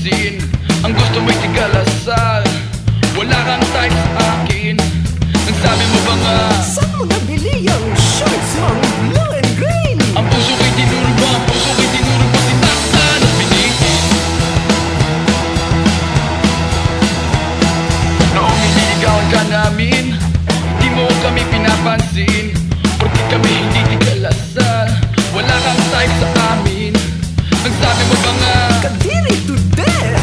alisin Ang gusto mo'y tigalasan Wala kang time sa akin. Ang sabi mo ba nga? Saan mo nabili ang shorts mong blue and green? Ang puso ko'y tinuro mo, ang puso ko'y tinuro mo Tinaktan at binitin. Noong nililigawan ka namin Di mo kami pinapansin. Porque kami hindi Sabi mo ba nga Kadiri to death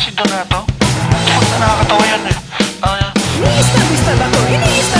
si Donato? Puta, nakakatawa yun eh. Uh, Ni-establish na ba ko?